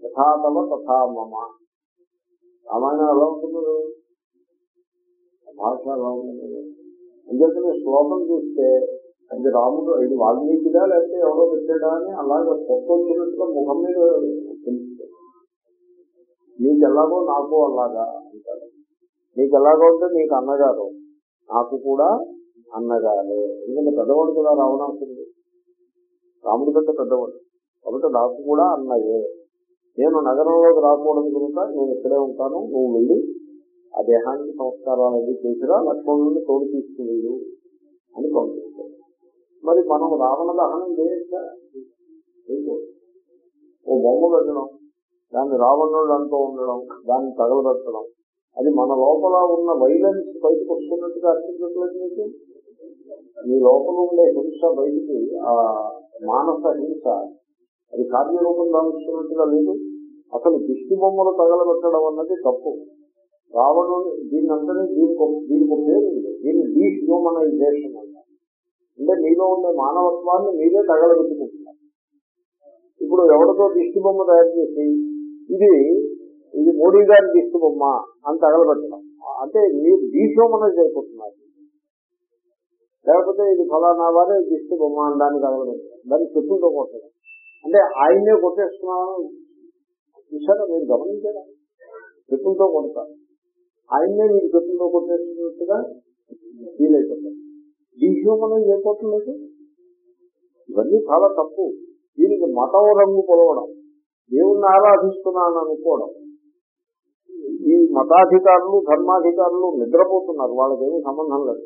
యథాతమ తథా మమ. రామాయణం ఎలా ఉంటుంది? భాష ఎలా ఉంటుంది? అంచేతనే శ్లోకం చూస్తే అది రాముడు ఇది వాల్మీకిదా లేకపోతే ఎవరో పెట్టాడా అని అలాగే కొత్త వచ్చినట్టుగా ముఖం మీద నీకు ఎలాగో నాకు అలాగా అంటారు నీకు ఎలాగో ఉంటే నీకు అన్నగారు నాకు కూడా అన్నగారే. ఎందుకంటే పెద్దవాడు కూడా రావణాసుడు రాముడి కంటే పెద్దవాడు. కాబట్టి నాకు కూడా అన్నయే నేను నగరంలోకి రాకూడదు కనుక నేను ఇక్కడే ఉంటాను. నువ్వు వెళ్ళి ఆ దేహానికి సంస్కారాలు అనేది చేసిరా. లక్ష్మణుని తోడు తీసుకునేది అని పంపిస్తాను మరి మనం రావణ దహనం చేయొచ్చా ఓ బొమ్మ పెట్టడం దాన్ని రావణుడు అంటూ ఉండడం దాన్ని తగలబెట్టడం. అది మన లోపల ఉన్న వైలెన్స్ బయటకు వస్తున్నట్టుగా అనిపించట్లేదు మీకు మీ లోపల ఉండే హింస బయటికి ఆ మానస హింస అది కార్యరూపం దానిస్తున్నట్టుగా లేదు. అసలు దిష్టి బొమ్మలు తగలబెట్టడం అన్నది తప్పు. రావణుని దీని అంతనే దీనికి దీనికి పేరు ఉంది. దీన్ని డీహ్యూమనైజేషన్ అంటే మీలో ఉండే మానవత్వాన్ని మీరే తగలబెట్టుకుంటున్నారు. ఇప్పుడు ఎవరితో దిష్టి బొమ్మ తయారు చేసి ఇది ఇది మోడీ గారి దిష్టి బొమ్మ అని తగలబెట్టడం. అంటే మీరు డీహ్యూమనైజ్ అయిపోతున్నారు లేకపోతే ఇది ఫలానా వారే దిష్టి బొమ్మ అని దాన్ని తగలబెట్టడం. దాన్ని చెప్పులతో కొట్టడం. అంటే ఆయన్నే కొట్టేస్తున్నాను చూసారా మీరు గమనించారా? చెప్పులతో కొడతారు. ఆయన్నే మీరు చెప్పులతో కొట్టేస్తున్నట్టుగా ఫీల్ అయిపోతారు. డీహ్యూమనైజ్ అయిపోతున్నట్టు ఇవన్నీ చాలా తప్పు. దీనికి మతం రంగు పొలవడం దేవుణ్ణి ఆరాధిస్తున్నాను అనుకోవడం. ఈ మతాధికారులు ధర్మాధికారులు నిద్రపోతున్నారు. వాళ్ళకేమీ సంబంధం లేదు.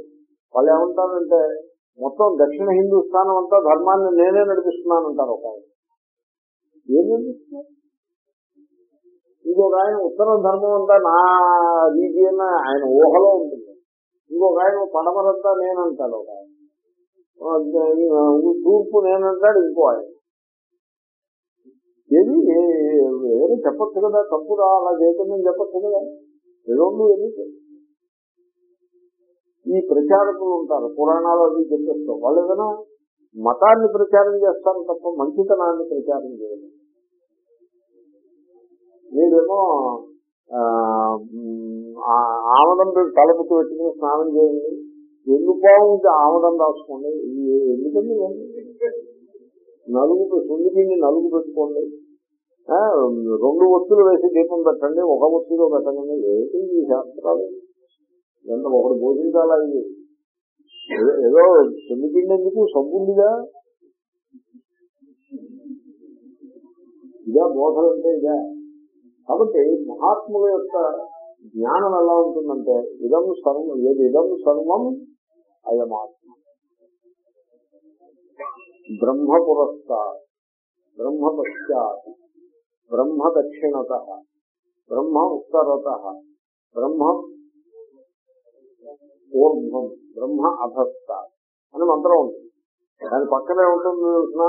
వాళ్ళు ఏమంటారంటే మొత్తం దక్షిణ హిందూస్థానం అంతా ధర్మాన్ని నేనే నడిపిస్తున్నాను అంటారు ఒక ఆయన. ఏం నడిపిస్తున్నారు? ఇంకొక ఆయన ఉత్తర ధర్మం అంతా నా రీజియన్ ఆయన ఊహలో ఉంటుంది. ఇంకొక ఆయన పడమరంతా నేనంటాడు ఒక ఆయన. తూర్పు నేనంటాడు ఇంకో ఆయన. ఏది? ఏదో చెప్పచ్చు కదా తప్పురా అలా చేయకుండా చెప్పచ్చు కదా. ఏదో ఎందుకు? ఈ ప్రచారకులు ఉంటారు పురాణాలు అవి చెప్పేస్తాం. వాళ్ళు ఏదైనా మతాన్ని ప్రచారం చేస్తారు తప్ప మంచితనాన్ని ప్రచారం చేయరు. మీరేమో ఆమదం తలపుతూ పెట్టుకుని స్నానం చేయండి ఎందుకు బాగుంది ఆమదం రాసుకోండి. ఎందుకండి ఇవన్నీ? నలుగు సుందిపిండి నలుగు పెట్టుకోండి. రెండు ఒత్తులు వేసి దీపం పెట్టండి ఒక ఒత్తిలో పెట్టండి. ఏంటి ఈ శాస్త్రాలు? ఎంత ఒకటి భోజనాలా ఇది? ఏదో- ఏదో సున్నిపిండి ఎందుకు? సబ్బుందిగా ఇదా బోధలు అంటే ఇదా? కాబట్టి మహాత్ముల యొక్క జ్ఞానం ఎలా ఉంటుందంటే ఇదం సర్వం ఏది ఇదం సర్వం అయమాత్మ. బ్రహ్మ పురస్కార్ బ్రహ్మ పశ్చాత్ బ్రహ్మ దక్షిణత బ్రహ్మ ఉత్తరత బ్రహ్మ ఊర్ధ్వం బ్రహ్మ అధస్థ అని మంత్రం ఉంటుంది దాని పక్కనే ఉంటుంది తెలిసిన?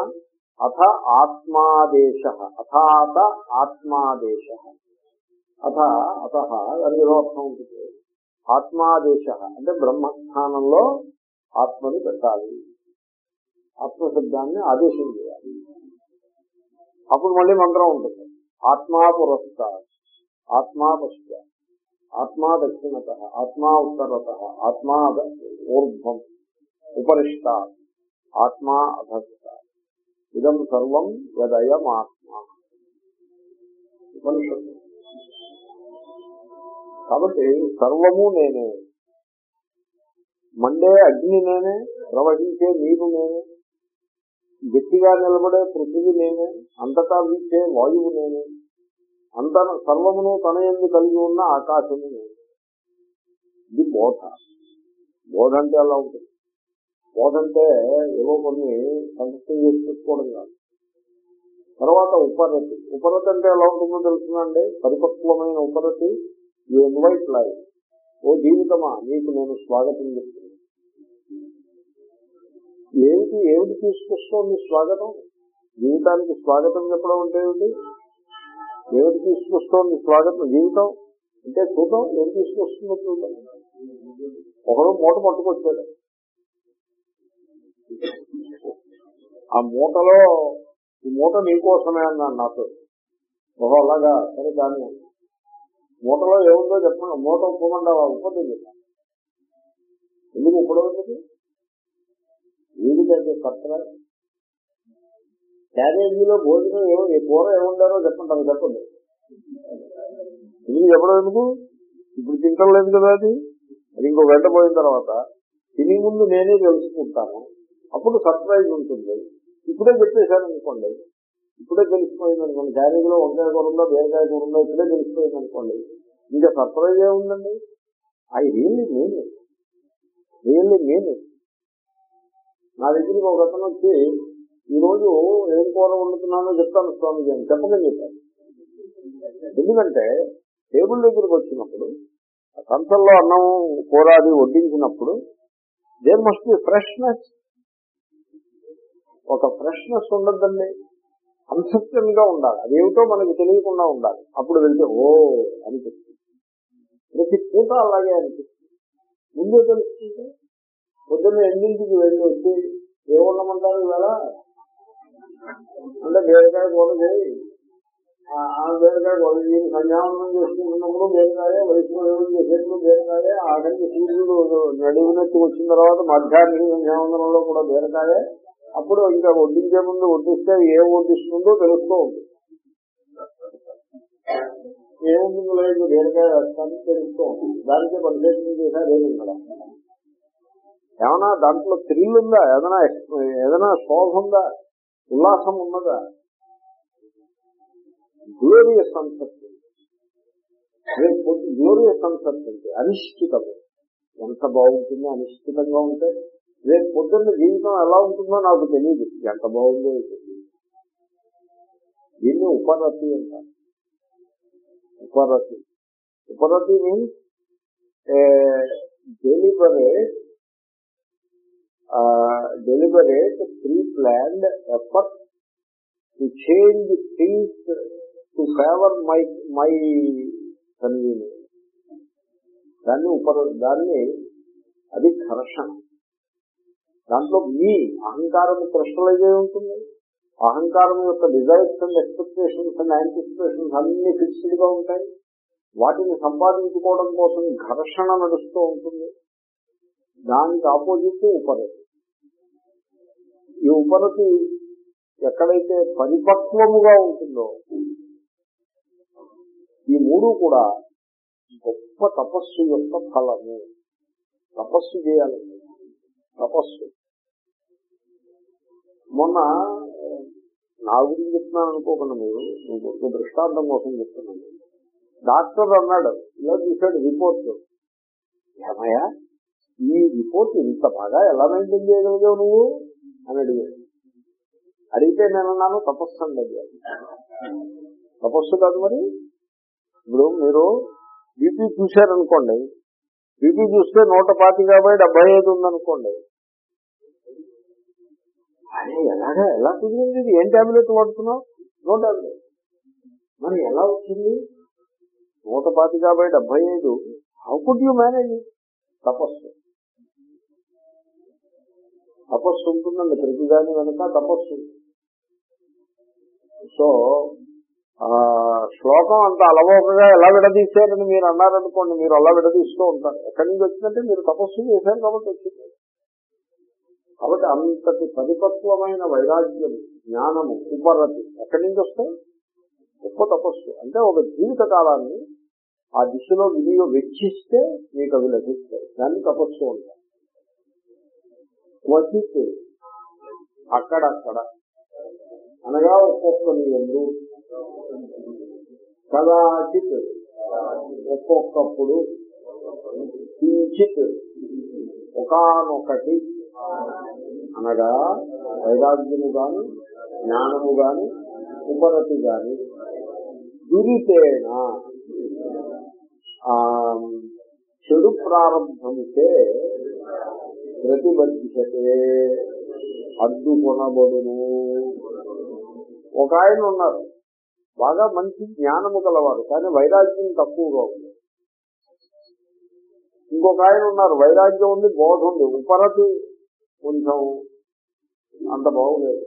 అథ ఆత్మాదేశ అథాత ఆత్మాదేశ. అథ అత దానికి ఏదో అర్థం ఉంటుంది? ఆత్మాదేశ అంటే బ్రహ్మస్థానంలో ఆత్మని పెట్టాలి. ఆత్మశబ్దాన్ని ఆదేశం చేయాలి. అప్పుడు మళ్ళీ మంత్రం ఉంటుంది. ఆత్మా పురస్కార ఆత్మా పశ్చ ఆత్మా దక్షిణత ఆత్మా ఉత్తరత ఆత్మా ఊర్ధ్వం ఉపరిష్ట ఆత్మా అధస్థ ఇదం సర్వం యదయం ఆత్మ ఉపనిషత్తు కాబట్టి సర్వము నేనే. మండే అగ్ని నేనే ప్రవహించే నీరు నేనే గట్టిగా నిలబడే పృథివీ నేనే అంతటా వీచే వాయువు నేనే అంత సర్వమును తన ఎందు కలిగి ఉన్న ఆకాశము నేనే. ఇది బోధ. బోధ అంటే అలా ఉంటుంది. బోధ ఏవో కొన్ని సంతృప్తి చేసి పెట్టుకోవడం కాదు. తర్వాత ఉపరతి ఉపరతి అంటే ఎలా ఉంటుందో తెలుసునండి? పరిపక్వమైన ఉపరతి యూ ఇన్వైట్ లైఫ్ ఓ జీవితమా? నీకు నేను స్వాగతం చెప్తున్నాను. ఏమిటి ఏమిటి నీ స్వాగతం? జీవితానికి స్వాగతం చెప్పడం అంటే ఏమిటి? ఏమిటి తీసుకొస్తోంది స్వాగతం? జీవితం? అంటే చూద్దాం ఏం తీసుకొస్తుందో చూద్దాం. ఒకడు మూట పట్టుకొచ్చాడు. ఆ మూటలో ఈ మూట నీకోసమే అన్నాను నాతో. ఓహో అలాగా? సరే దాన్ని మూటలో ఏముందో చెప్పండి. మూట ఒప్పుకుండా ఉప్పది చెప్పాను ఎందుకు ఉప్పడం ఎందుకు వీడికైతే కట్టరా క్యారేజీలో భోజనం ఏమో కూర ఏముండారో చెప్పండి అది చెప్పండి. ఎందుకు చెప్పడం ఎందుకు? ఇప్పుడు తింటలేదు కదా అది. అది ఇంకో గంట పోయిన తర్వాత తిని ముందు నేనే తెలుసుకుంటాను. అప్పుడు సర్ప్రైజ్ ఉంటుంది. ఇప్పుడే చెప్పేశాను అనుకోండి ఇప్పుడే తెలిసిపోయింది అనుకోండి క్యారేజీలో వంకాయ కూర ఉందో బీరకాయ కూర ఉందో ఇప్పుడే తెలిసిపోయింది అనుకోండి ఇంకా సర్ప్రైజ్ ఏముందండి? I really mean really mean నా దగ్గరికి ఒక అతను వచ్చి ఈరోజు ఏం కూర వండుతున్నానో చెప్తాను స్వామిజీ అని చెప్పకని చెప్పాను ఎందుకంటే టేబుల్ దగ్గరికి వచ్చినప్పుడు ఆ కంచంలో అన్నం కూర అది వడ్డించినప్పుడు దేర్ మస్ట్ బి ఫ్రెష్నెస్ ఒక ఫ్రెష్నెస్ ఉండద్దండి అన్సెప్టెన్గా ఉండాలి. అదేమిటో మనకు తెలియకుండా ఉండాలి. అప్పుడు వెళ్తే ఓ అనిపిస్తుంది ప్రతి పూట అలాగే అనిపిస్తుంది. ముందే తెలుసుకుంటే పొద్దున్న ఎన్నింటికి వెళ్ళి వచ్చి ఏముండమంటారు కదా అంటే బీరకాయ కూర ఆ ఆ బీరకాయ కూర చేయి. సంధ్యావనం చేసుకుంటున్నప్పుడు బీరకాయ వైష్ణవం చేసేట్లు బీరకాయ ఆఖరికి సూర్యుడు నడివినట్టు వచ్చిన తర్వాత మధ్యాహ్నం సంధ్యావందనంలో కూడా బీరకాయ. అప్పుడు ఇంకా వడ్డించే ముందు వడ్డిస్తే ఏం వడ్డిస్తుందో తెలుస్తూ ఉంటుంది. ఏముంది లేదు దేనికే వేస్తాను తెలుస్తూ ఉంటుంది. దానికే పరిశీలన చేసినా లేదు ఏమైనా దాంట్లో థ్రిల్ ఉందా? ఏదైనా ఏదైనా శోభ ఉందా? ఉల్లాసం ఉన్నదా? గ్లోరియస్ కన్సెప్ట్ గ్లోరియస్ కన్సెప్ట్ అంటే అనిశ్చితము. ఎంత బాగుంటుందో అనిశ్చితంగా ఉంటే రేపు పొద్దున్న జీవితం ఎలా ఉంటుందో నాకు తెలియదు ఎంత బాగుందో తెలియదు దీన్ని ఉపరతి అంటారు. ఉపరతి. ఉపరతి means deliberate deliberate, pre-planned effort to change things to favor my my convenience. దాన్ని ఉపర దాన్ని అది ఘర్షణ. దాంట్లో మీ అహంకారం క్రిస్టలైజ్ అయి ఉంటుంది. అహంకారం యొక్క desires and expectations and anticipations అన్ని ఫిక్స్డ్గా ఉంటాయి. వాటిని సంపాదించుకోవడం కోసం ఘర్షణ నడుస్తూ ఉంటుంది. దానికి ఆపోజిట్ ఉపరతి ఈ ఉపరతి ఎక్కడైతే పరిపక్వముగా ఉంటుందో ఈ మూడు కూడా గొప్ప తపస్సు యొక్క ఫలము. తపస్సు చేయాలి. తపస్సు. మొన్న నా గురించి చెప్తున్నాను అనుకోకుండా మీరు. మీకు దృష్టాంతం కోసం చెప్తున్నాను. డాక్టర్ అన్నాడు ఇలా చూశాడు రిపోర్ట్. ఏమయ్యా? ఈ రిపోర్ట్ ఇంత బాగా ఎలా మెయింటైన్ చేయగలిగావు నువ్వు? అని అడిగాడు. అడిగితే నేనున్నాను తపస్సు అండి అది. తపస్సు కాదు మరి. ఇప్పుడు మీరు బీపీ చూశారనుకోండి. బీపీ చూస్తే నూట పాతి కాబట్టి డెబ్బై ఐదు ఉందనుకోండి. అరే ఎలాగా? ఎలా కుదిరింది ఇది? ఏం టాబ్లెట్ వాడుతున్నావు? నో టాబ్లెట్ మరి ఎలా వచ్చింది? నూట పాతి కాబట్టి డెబ్బై ఐదు. హౌ కుడ్ యూ మేనేజ్ తపస్సు. తపస్సు ఉంటుందండి ప్రతిదాని వెనుక తపస్సు. సో ఆ శ్లోకం అంత అలవోకగా ఎలా విడదీశారని మీరు అన్నారనుకోండి మీరు అలా విడదీస్తూ ఉంటారు. ఎక్కడి నుంచి వచ్చిందంటే మీరు తపస్సు చేశారు కాబట్టి వచ్చింది. కాబట్టి అంతటి పరిపక్వమైన వైరాగ్యం జ్ఞానము ఉపరతి ఎక్కడి నుంచి వస్తాయి? గొప్ప తపస్సు. అంటే ఒక జీవిత కాలాన్ని ఆ దిశలో వినియో వెచ్చిస్తే మీకు అవి లభిస్తాయి. దాన్ని తపస్సు అంటారు. క్వచిత్ అక్కడక్కడ. అనగా ఒక్కొక్క ఎందు. కదాచిత్ ఒక్కొక్కప్పుడు. కించిత్ ఒకనొకటి. అనగా వైరాగ్యము గాని జ్ఞానము గాని ఉపరతి గాని. దురితేన ఆ చెడు ప్రారంభముకే ప్రతిబంధితే అడ్డుకొనబడును. ఒక ఆయన ఉన్నారు బాగా మంచి జ్ఞానము కలవారు కానీ వైరాగ్యం తక్కువగా ఉంది. ఇంకొక ఆయన ఉన్నారు వైరాగ్యం ఉంది బోధ ఉంది ఉపరతి కొంచెం అంత బాగులేదు.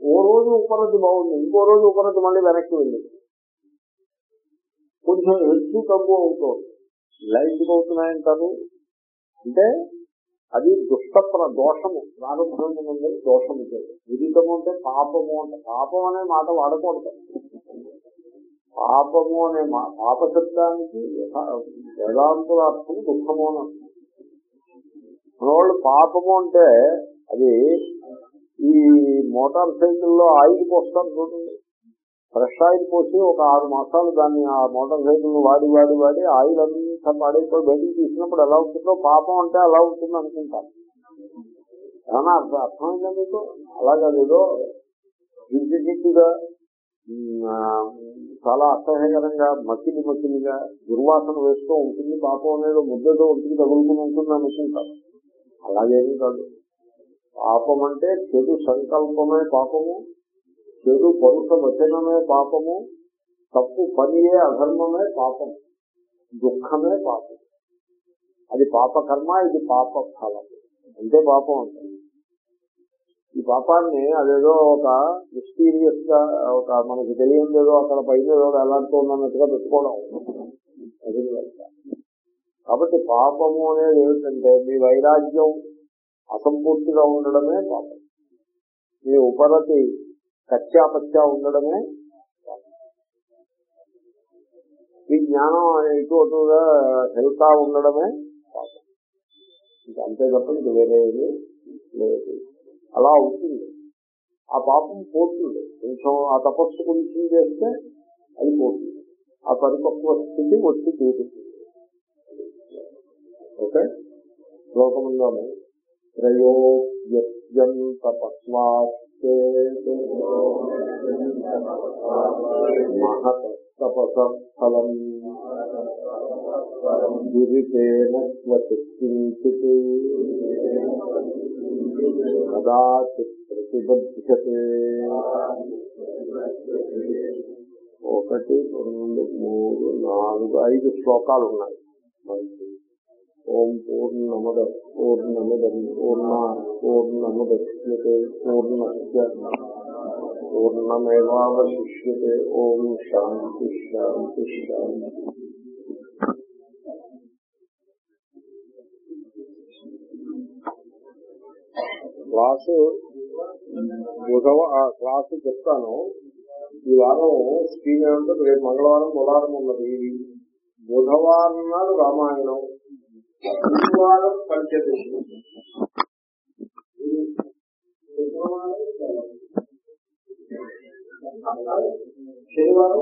ఓ రోజు ఉపరతి బాగుంది ఇంకో రోజు ఉపరతి మళ్ళీ వెనక్కి వెళ్ళింది. కొంచెం హెచ్చు తక్కువ అవుతుంది. లైట్ అవుతున్నాయంటారు అంటే అది దుష్టప్ర దోషము. ప్రారంభము దోషము విదితము అంటే పాపము అంటే పాపం అనే మాట వాడకూడదు. పాపము అనే మా పాప శబ్దానికి వేదాంతుల అర్థం దుఃఖము అని మనవాళ్ళు పాపము అంటే అది ఈ మోటార్ సైకిల్లో ఆయిల్ పోస్తారు చూడండి. ఫ్రెష్ ఆయిల్ పోసి ఒక ఆరు మాసాలు దాన్ని ఆ మోటార్ సైకిల్ వాడి వాడి వాడి ఆయిల్ అంతా పాడైపోయి బయటికి తీసినప్పుడు ఎలా ఉంటుందో పాపం అంటే అలా ఉంటుంది అనుకుంటాను. ఏమన్నా అర్థం అర్థమైందా మీకు? అలాగా లేదో జిడ్డు జిడ్డుగా చాలా అసహ్యకరంగా మక్కిలి మక్కిలిగా దుర్వాసన వేస్తూ ఉంటుంది పాపం అనేది ముద్దతో ఉంటుంది తగులుకుని ఉంటుంది అనుకుంటారు అలాగేమీ కాదు. పాపం అంటే చెడు సంకల్పమే పాపము చెడు పరుష వచనమే పాపము తప్పు పనియే అధర్మమే పాపం దుఃఖమే పాపం అది పాపకర్మ ఇది పాప ఫలం అంటే పాపం అంటే. ఈ పాపాన్ని అదేదో ఒక మిస్టీరియస్గా ఒక మనకి తెలియదు ఏదో అక్కడ పైన ఏదో ఎలాంటిన్నట్టుగా పెట్టుకోవడం. అది కాబట్టి పాపము అనేది ఏమిటంటే మీ వైరాగ్యం అసంపూర్తిగా ఉండడమే పాపం. మీ ఉపరతి కచ్చాపచ్చా ఉండడమే పాపం. మీ జ్ఞానం ఇటు అటుగా హెల్తా ఉండడమే పాపం. ఇంకా అంతే తప్ప ఇది వేరేది లేదు. అలా అవుతుంది ఆ పాపం పోతుంది. కొంచెం ఆ తపస్సు కొంచెం చేస్తే అది పోతుంది. ఆ పరిపక్వ స్థితి వచ్చి తీరుతుంది. ఓకే? శ్లోకముందాము. త్రయోప్యం తపస్వాస్తే ఫలం దురితేన క్వచిత్ కదాచిత్ ప్రతిబద్ధతే ఒకటి రెండు మూడు నాలుగు ఐదు శ్లోకాలు ఉన్నాయి మనకి ఓం పూర్ణమద పూర్ణమదం పూర్ణ పూర్ణముద్యతే పూర్ణస్య పూర్ణమేవాశిష్యే ఓం శాంతి శాంతి శాంతి. క్లాసు బుధవ క్లాసు చెప్తాను. ఈ వారం స్కీమ్ రేపు మంగళవారం బుధవారం ఉన్నది. బుధవారం నాడు రామాయణం. గురువారం శనివారం